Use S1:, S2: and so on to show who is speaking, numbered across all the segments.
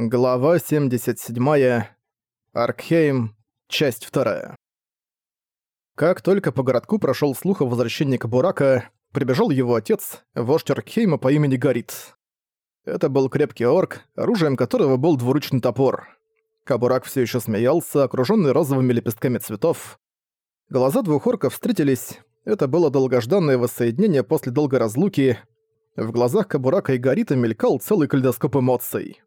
S1: Глава 77. Аркхейм. Часть 2. Как только по городку прошел слух о возвращении Кабурака, прибежал его отец, вождь Аркхейма по имени Гарит. Это был крепкий орк, оружием которого был двуручный топор. Кабурак все еще смеялся, окруженный розовыми лепестками цветов. Глаза двух орков встретились. Это было долгожданное воссоединение после долгой разлуки. В глазах Кабурака и Гарита мелькал целый калейдоскоп эмоций.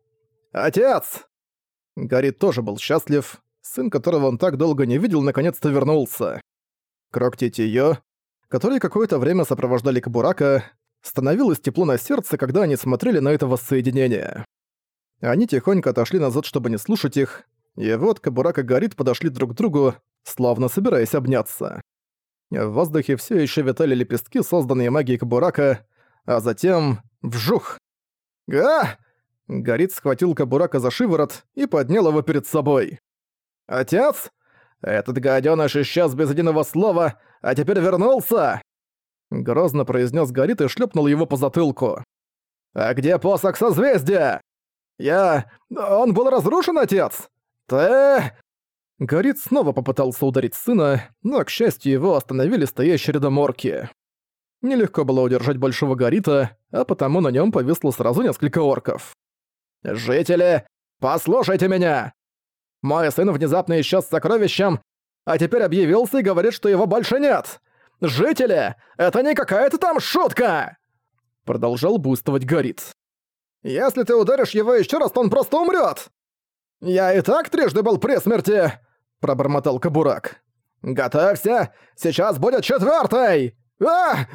S1: «Отец!» Гарри тоже был счастлив. Сын, которого он так долго не видел, наконец-то вернулся. Крокти Тиё, которые какое-то время сопровождали Кабурака, становилось тепло на сердце, когда они смотрели на это воссоединение. Они тихонько отошли назад, чтобы не слушать их, и вот Кабурак и Гарит подошли друг к другу, словно собираясь обняться. В воздухе все еще витали лепестки, созданные магией Кабурака, а затем... вжух! «Га!» Горит схватил Кабурака за шиворот и поднял его перед собой. «Отец? Этот гадёныш исчез без единого слова, а теперь вернулся!» Грозно произнес Горит и шлепнул его по затылку. «А где посох созвездия?» «Я... Он был разрушен, отец?» «Ты...» Горит снова попытался ударить сына, но, к счастью, его остановили стоящие рядом орки. Нелегко было удержать большого Горита, а потому на нем повисло сразу несколько орков. «Жители, послушайте меня! Мой сын внезапно исчез с сокровищем, а теперь объявился и говорит, что его больше нет! Жители, это не какая-то там шутка!» Продолжал буствовать Горит. «Если ты ударишь его еще раз, то он просто умрет. «Я и так трижды был при смерти!» Пробормотал Кабурак. «Готовься! Сейчас будет четвертый! а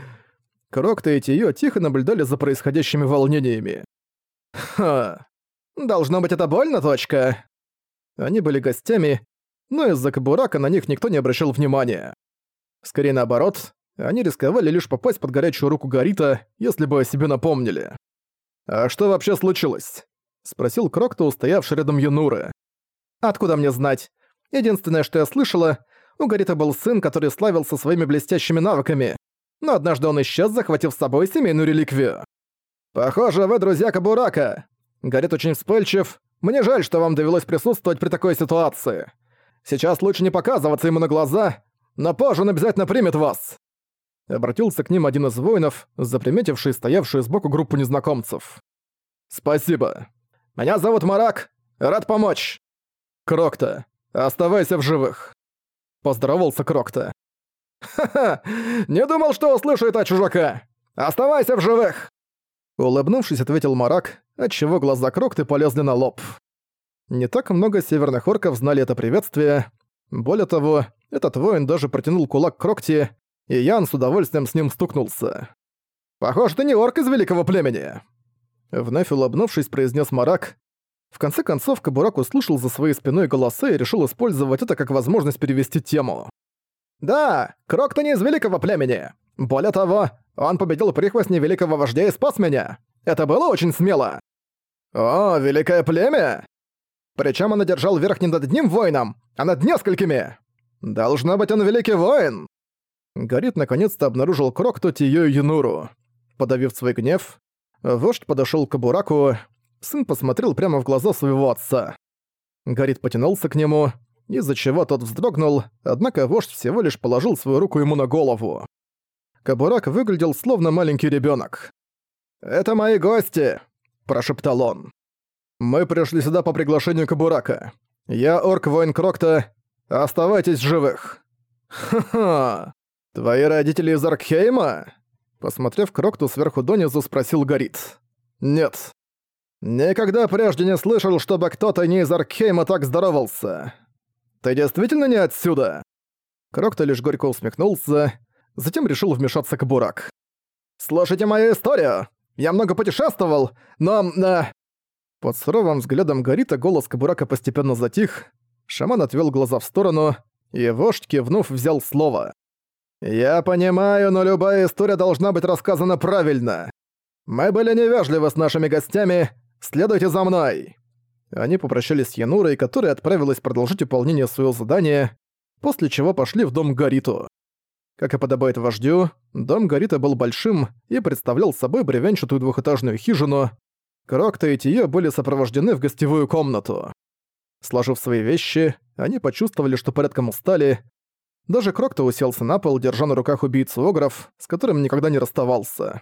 S1: Крокта и Тиё тихо наблюдали за происходящими волнениями. «Ха! Должно быть, это больно, точка. Они были гостями, но из-за Кабурака на них никто не обращал внимания. Скорее наоборот, они рисковали лишь попасть под горячую руку Гарита, если бы о себе напомнили. «А что вообще случилось?» — спросил Крокто, устоявший рядом Юнуры. «Откуда мне знать? Единственное, что я слышала, у Гарита был сын, который славился своими блестящими навыками, но однажды он исчез, захватив с собой семейную реликвию. Похоже, вы друзья Кабурака. Горит очень вспыльчив. Мне жаль, что вам довелось присутствовать при такой ситуации. Сейчас лучше не показываться ему на глаза, но позже он обязательно примет вас». Обратился к ним один из воинов, заприметивший стоявшую сбоку группу незнакомцев. «Спасибо. Меня зовут Марак. Рад помочь. Крокта, оставайся в живых». Поздоровался Крокта. «Ха-ха! Не думал, что услышу это чужака! Оставайся в живых!» Улыбнувшись, ответил Марак, отчего глаза Крокты полезли на лоб. Не так много северных орков знали это приветствие. Более того, этот воин даже протянул кулак Крокте, и Ян с удовольствием с ним стукнулся. «Похоже, ты не орк из великого племени!» Вновь улыбнувшись, произнес Марак. В конце концов, Кабурак услышал за своей спиной голоса и решил использовать это как возможность перевести тему. «Да, Крок-то не из великого племени. Более того, он победил прихвостни великого вождя и спас меня. Это было очень смело. О, великое племя! Причем он одержал верх не над одним воином, а над несколькими. Должно быть, он великий воин. Горит наконец-то обнаружил Крокто, Тиё и Юнуру. Подавив свой гнев, вождь подошёл к Бураку. Сын посмотрел прямо в глаза своего отца. Горит потянулся к нему, из-за чего тот вздрогнул, однако вождь всего лишь положил свою руку ему на голову. Кабурак выглядел словно маленький ребенок. «Это мои гости!» – прошептал он. «Мы пришли сюда по приглашению Кабурака. Я орк-воин Крокта. Оставайтесь живых!» «Ха-ха! Твои родители из Аркхейма?» Посмотрев Крокту сверху донизу, спросил Горит. «Нет. Никогда прежде не слышал, чтобы кто-то не из Аркхейма так здоровался. Ты действительно не отсюда?» Крокта лишь горько усмехнулся затем решил вмешаться Кабурак. «Слушайте мою историю! Я много путешествовал, но... Э...» Под суровым взглядом Горита голос Кабурака постепенно затих, шаман отвел глаза в сторону, и вождь, кивнув, взял слово. «Я понимаю, но любая история должна быть рассказана правильно. Мы были невежливы с нашими гостями, следуйте за мной!» Они попрощались с Янурой, которая отправилась продолжить выполнение своего задания, после чего пошли в дом Гариту. Как и подобает вождю, дом Горита был большим и представлял собой бревенчатую двухэтажную хижину. Крокта и Тиё были сопровождены в гостевую комнату. Сложив свои вещи, они почувствовали, что порядком устали. Даже Крокта уселся на пол, держа на руках убийцу Огров, с которым никогда не расставался.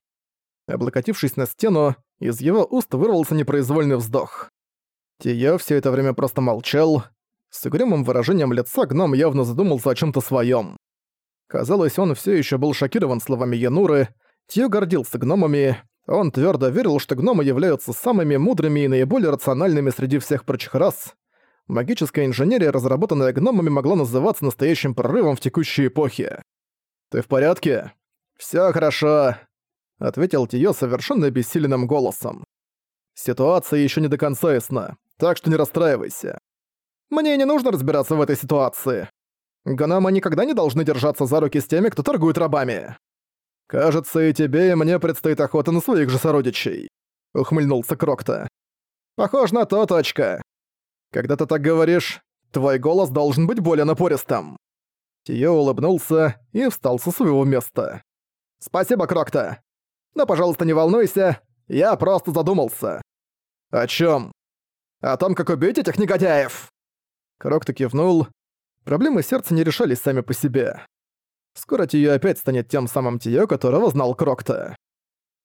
S1: Облокотившись на стену, из его уст вырвался непроизвольный вздох. Тиё все это время просто молчал. С угрюмым выражением лица гном явно задумался о чем то своем. Казалось, он все еще был шокирован словами Януры. Тиё гордился гномами, он твердо верил, что гномы являются самыми мудрыми и наиболее рациональными среди всех прочих рас. Магическая инженерия, разработанная гномами, могла называться настоящим прорывом в текущей эпохе. «Ты в порядке?» «Всё хорошо», — ответил Тиё совершенно бессиленным голосом. «Ситуация ещё не до конца ясна, так что не расстраивайся. Мне не нужно разбираться в этой ситуации. Гномы никогда не должны держаться за руки с теми, кто торгует рабами. «Кажется, и тебе, и мне предстоит охота на своих же сородичей», — ухмыльнулся Крокта. «Похож на то, точка. Когда ты так говоришь, твой голос должен быть более напористым». Тио улыбнулся и встал со своего места. «Спасибо, Крокта. Но, пожалуйста, не волнуйся, я просто задумался». «О чем? О том, как убить этих негодяев!» Крокта кивнул. Проблемы сердца не решались сами по себе. Скоро Тиё опять станет тем самым Тиё, которого знал Крокта.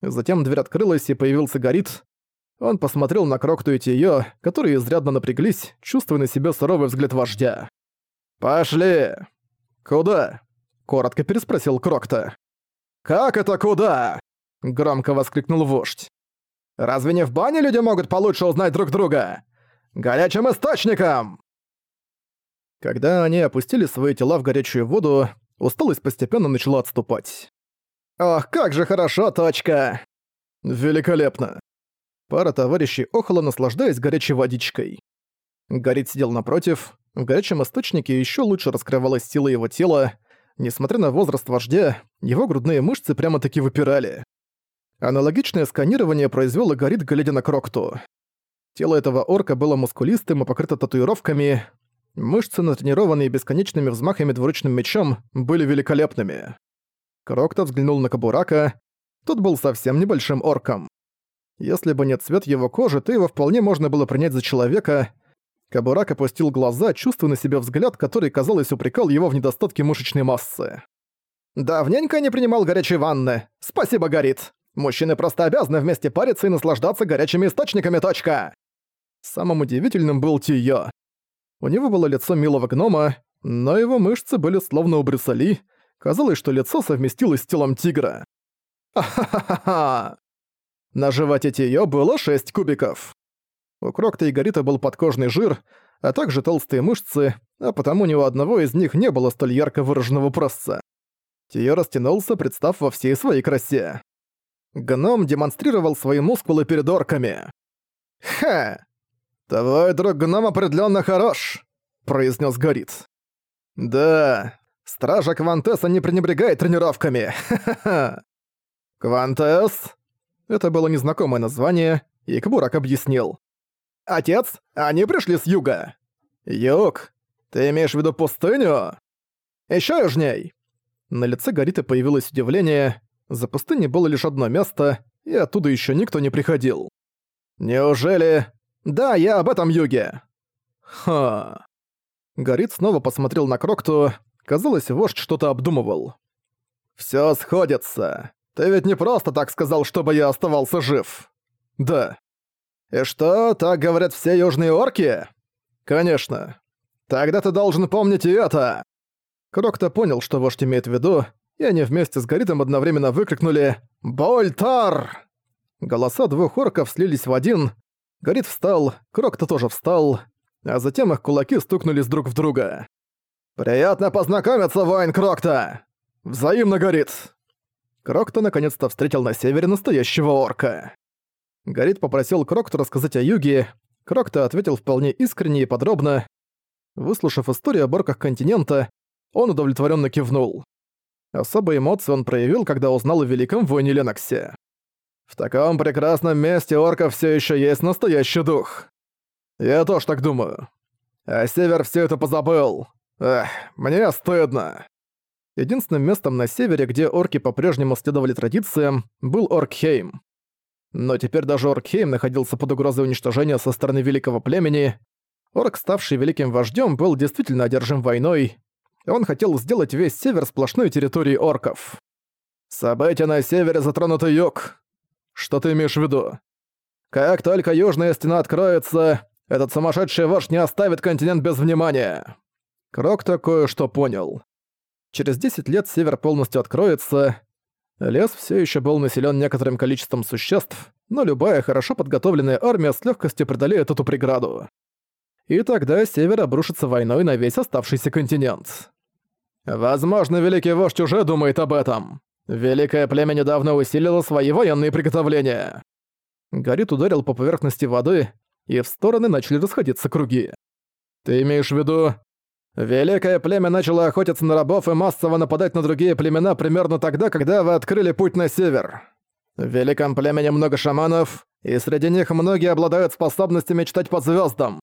S1: Затем дверь открылась, и появился Горит. Он посмотрел на Крокту и Тиё, которые изрядно напряглись, чувствуя на себе суровый взгляд вождя. «Пошли!» «Куда?» — коротко переспросил Крокта. «Как это куда?» — громко воскликнул вождь. «Разве не в бане люди могут получше узнать друг друга? Горячим источником!» Когда они опустили свои тела в горячую воду, усталость постепенно начала отступать. «Ох, как же хорошо, точка!» «Великолепно!» Пара товарищей охала, наслаждаясь горячей водичкой. Горит сидел напротив, в горячем источнике еще лучше раскрывалась сила его тела, несмотря на возраст вождя, его грудные мышцы прямо-таки выпирали. Аналогичное сканирование произвёл и Горит, глядя на Крокту. Тело этого орка было мускулистым и покрыто татуировками, Мышцы, натренированные бесконечными взмахами двуручным мечом, были великолепными. Крокто взглянул на Кабурака. Тот был совсем небольшим орком. Если бы не цвет его кожи, то его вполне можно было принять за человека. Кабурак опустил глаза, чувствуя на себе взгляд, который, казалось, упрекал его в недостатке мышечной массы. «Давненько не принимал горячей ванны. Спасибо, Горит. Мужчины просто обязаны вместе париться и наслаждаться горячими источниками, точка!» Самым удивительным был Тиё. У него было лицо милого гнома, но его мышцы были словно у Брюсали. Казалось, что лицо совместилось с телом тигра. Ахахаха! На животе Тиё было шесть кубиков. У Крокта и Горита был подкожный жир, а также толстые мышцы, а потому ни у одного из них не было столь ярко выраженного пресса. Тиё растянулся, представ во всей своей красе. Гном демонстрировал свои мускулы перед орками. «Ха! «Твой друг гном определенно хорош», — произнес Горит. «Да, стража Квантеса не пренебрегает тренировками, ха-ха-ха». «Квантес?» Это было незнакомое название, и Кбурак объяснил. «Отец, они пришли с юга». «Юг? Ты имеешь в виду пустыню?» «Ещё южней». На лице Горита появилось удивление. За пустыней было лишь одно место, и оттуда ещё никто не приходил. «Неужели...» «Да, я об этом юге». «Ха...» Горит снова посмотрел на Крокту. Казалось, вождь что-то обдумывал. «Всё сходится. Ты ведь не просто так сказал, чтобы я оставался жив». «Да». «И что, так говорят все южные орки?» «Конечно. Тогда ты должен помнить и это». Крокто понял, что вождь имеет в виду, и они вместе с Горитом одновременно выкрикнули «Больтар!». Голоса двух орков слились в один, Горит встал, Крокто тоже встал, а затем их кулаки стукнулись друг в друга. «Приятно познакомиться, воин Крокта!» «Взаимно, Горит!» Крокто наконец-то встретил на севере настоящего орка. Горит попросил Крокто рассказать о юге. Крокто ответил вполне искренне и подробно. Выслушав историю об орках континента, он удовлетворенно кивнул. Особые эмоции он проявил, когда узнал о великом воине Леноксе. В таком прекрасном месте орков все еще есть настоящий дух. Я тоже так думаю. А Север все это позабыл. Эх, мне стыдно. Единственным местом на севере, где орки по-прежнему следовали традициям, был Оркхейм. но теперь даже Оркхейм находился под угрозой уничтожения со стороны великого племени. Орк, ставший великим вождем, был действительно одержим войной. Он хотел сделать весь север сплошной территорией орков. «События на севере затронуты юг. Что ты имеешь в виду? Как только южная стена откроется, этот сумасшедший вождь не оставит континент без внимания». Крок такое что понял. Через 10 лет север полностью откроется. Лес все еще был населен некоторым количеством существ, но любая хорошо подготовленная армия с легкостью преодолеет эту преграду. И тогда север обрушится войной на весь оставшийся континент. Возможно, Великий Вождь уже думает об этом. Великое племя недавно усилило свои военные приготовления. Горит ударил по поверхности воды, и в стороны начали расходиться круги. Ты имеешь в виду... Великое племя начало охотиться на рабов и массово нападать на другие племена примерно тогда, когда вы открыли путь на север. В великом племени много шаманов, и среди них многие обладают способностями читать по звездам,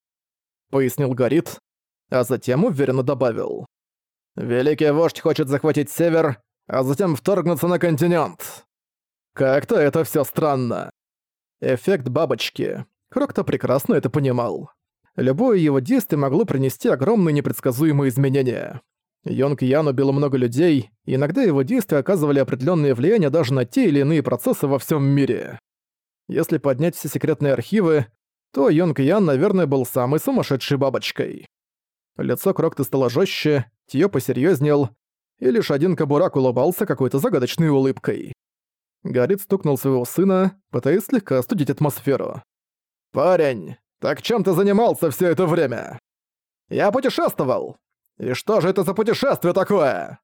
S1: пояснил Горит, а затем уверенно добавил. Великий вождь хочет захватить север, а затем вторгнуться на континент. Как-то это все странно. Эффект бабочки. Крокто прекрасно это понимал. Любое его действие могло принести огромные непредсказуемые изменения. Йонг Ян убил много людей, и иногда его действия оказывали определенное влияние даже на те или иные процессы во всем мире. Если поднять все секретные архивы, то Йонг Ян, наверное, был самой сумасшедшей бабочкой. Лицо Крокта стало жестче, Тиё посерьезнел, и лишь один кабурак улыбался какой-то загадочной улыбкой. Горит стукнул своего сына, пытаясь слегка остудить атмосферу. «Парень, так чем ты занимался все это время?» «Я путешествовал!» «И что же это за путешествие такое?»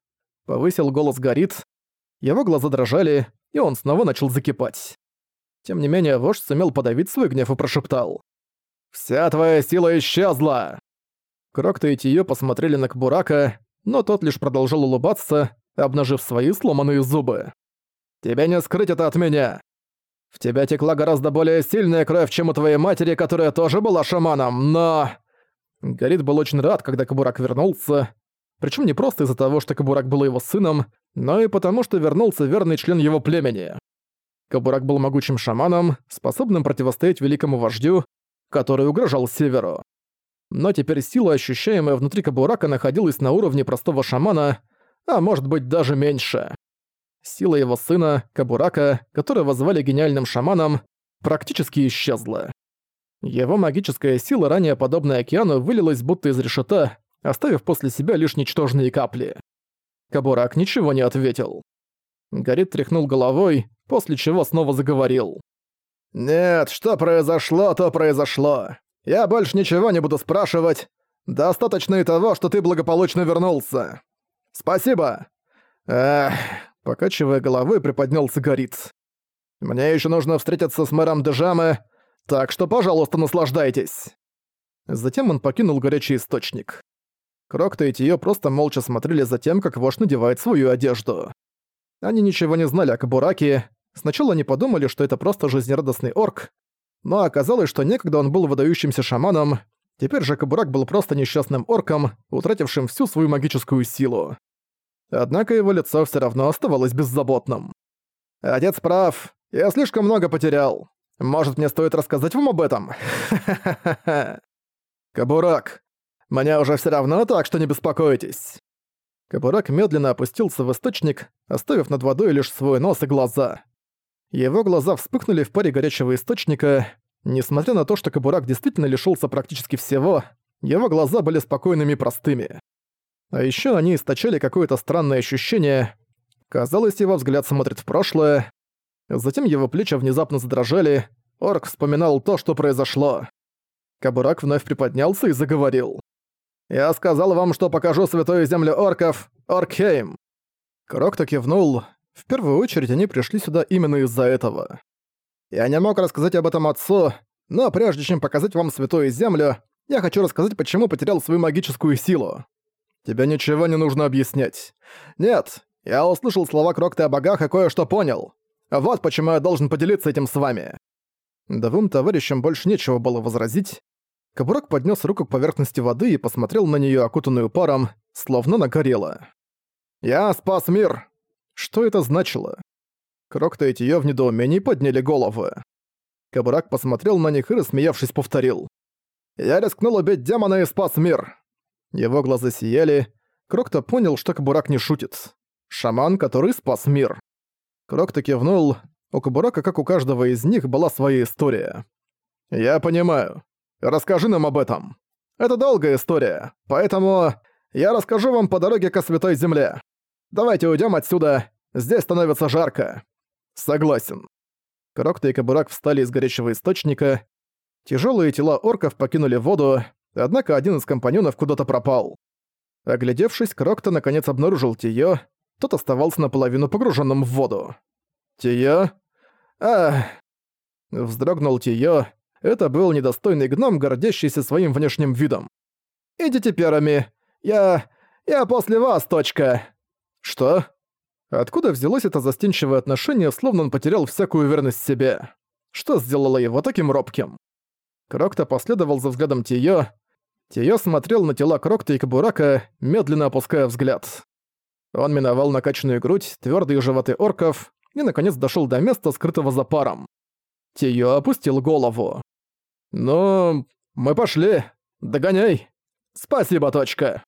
S1: Повысил голос Горит. Его глаза дрожали, и он снова начал закипать. Тем не менее, вождь сумел подавить свой гнев и прошептал. «Вся твоя сила исчезла!» Крокто и Тиё посмотрели на Кбурака, но тот лишь продолжал улыбаться, обнажив свои сломанные зубы. «Тебя не скрыть это от меня! В тебя текла гораздо более сильная кровь, чем у твоей матери, которая тоже была шаманом, но...» Горит был очень рад, когда Кабурак вернулся. Причем не просто из-за того, что Кабурак был его сыном, но и потому, что вернулся верный член его племени. Кабурак был могучим шаманом, способным противостоять великому вождю, который угрожал Северу но теперь сила, ощущаемая внутри Кабурака, находилась на уровне простого шамана, а может быть даже меньше. Сила его сына, Кабурака, которого звали гениальным шаманом, практически исчезла. Его магическая сила, ранее подобная океану, вылилась будто из решета, оставив после себя лишь ничтожные капли. Кабурак ничего не ответил. Горит тряхнул головой, после чего снова заговорил. «Нет, что произошло, то произошло. Я больше ничего не буду спрашивать. Достаточно и того, что ты благополучно вернулся. Спасибо. Эх, покачивая головой, приподнялся Горит. Мне еще нужно встретиться с мэром Дежаме, так что, пожалуйста, наслаждайтесь. Затем он покинул горячий источник. Крокто и Тиё просто молча смотрели за тем, как вождь надевает свою одежду. Они ничего не знали о Кабураке. Сначала они подумали, что это просто жизнерадостный орк, но оказалось, что некогда он был выдающимся шаманом, теперь же Кабурак был просто несчастным орком, утратившим всю свою магическую силу. Однако его лицо все равно оставалось беззаботным. «Отец прав, я слишком много потерял. Может, мне стоит рассказать вам об этом? Кабурак, мне уже все равно, так что не беспокойтесь». Кабурак медленно опустился в источник, оставив над водой лишь свой нос и глаза. Его глаза вспыхнули в паре горячего источника. Несмотря на то, что Кабурак действительно лишился практически всего, его глаза были спокойными и простыми. А ещё они источали какое-то странное ощущение. Казалось, его взгляд смотрит в прошлое. Затем его плечи внезапно задрожали. Орк вспоминал то, что произошло. Кабурак вновь приподнялся и заговорил. «Я сказал вам, что покажу святую землю орков, Оркхейм!» Крок-то кивнул, в первую очередь они пришли сюда именно из-за этого. Я не мог рассказать об этом отцу, но прежде чем показать вам святую землю, я хочу рассказать, почему потерял свою магическую силу. Тебе ничего не нужно объяснять. Нет, я услышал слова Крокта о богах и кое-что понял. Вот почему я должен поделиться этим с вами. Двум товарищам больше нечего было возразить. Кабурак поднес руку к поверхности воды и посмотрел на нее, окутанную паром, словно она горела. «Я спас мир!» Что это значило? Крокто и Тиё в недоумении подняли головы. Кабурак посмотрел на них и, рассмеявшись, повторил. «Я рискнул убить демона и спас мир!» Его глаза сияли. Крокто понял, что Кабурак не шутит. Шаман, который спас мир. Крокто кивнул. У Кабурака, как у каждого из них, была своя история. «Я понимаю. Расскажи нам об этом. Это долгая история, поэтому я расскажу вам по дороге к Святой Земле. Давайте уйдем отсюда, здесь становится жарко». «Согласен». Крокто и Кабурак встали из горячего источника. Тяжелые тела орков покинули воду, однако один из компаньонов куда-то пропал. Оглядевшись, Крокто наконец обнаружил Тиё, тот оставался наполовину погруженным в воду. «Тиё?» «Ах!» Вздрогнул Тиё. Это был недостойный гном, гордящийся своим внешним видом. «Идите первыми. Я... я после вас, точка!» «Что?» Откуда взялось это застенчивое отношение, словно он потерял всякую уверенность в себе? Что сделало его таким робким? Крокто последовал за взглядом Тиё. Тиё смотрел на тела Крокта и Кабурака, медленно опуская взгляд. Он миновал накачанную грудь, твёрдые животы орков и, наконец, дошёл до места, скрытого за паром. Тиё опустил голову. «Ну, мы пошли. Догоняй. Спасибо, точка».